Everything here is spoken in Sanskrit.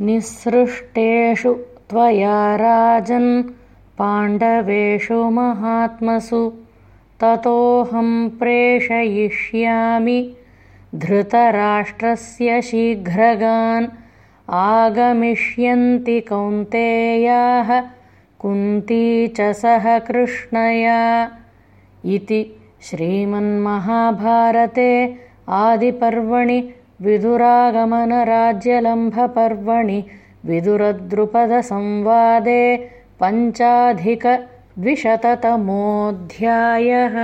निःसृष्टेषु त्वया राजन् पाण्डवेषु महात्मसु। ततोऽहं प्रेषयिष्यामि धृतराष्ट्रस्य शीघ्रगान्। आगमिष्यन्ति कौन्तेयाः कुन्ती च सह कृष्णया। इति श्रीमन्महाभारते आदिपर्वणि विदुरागमनराज्यलम्भपर्वणि विदुरद्रुपदसंवादे पञ्चाधिकद्विशततमोऽध्यायः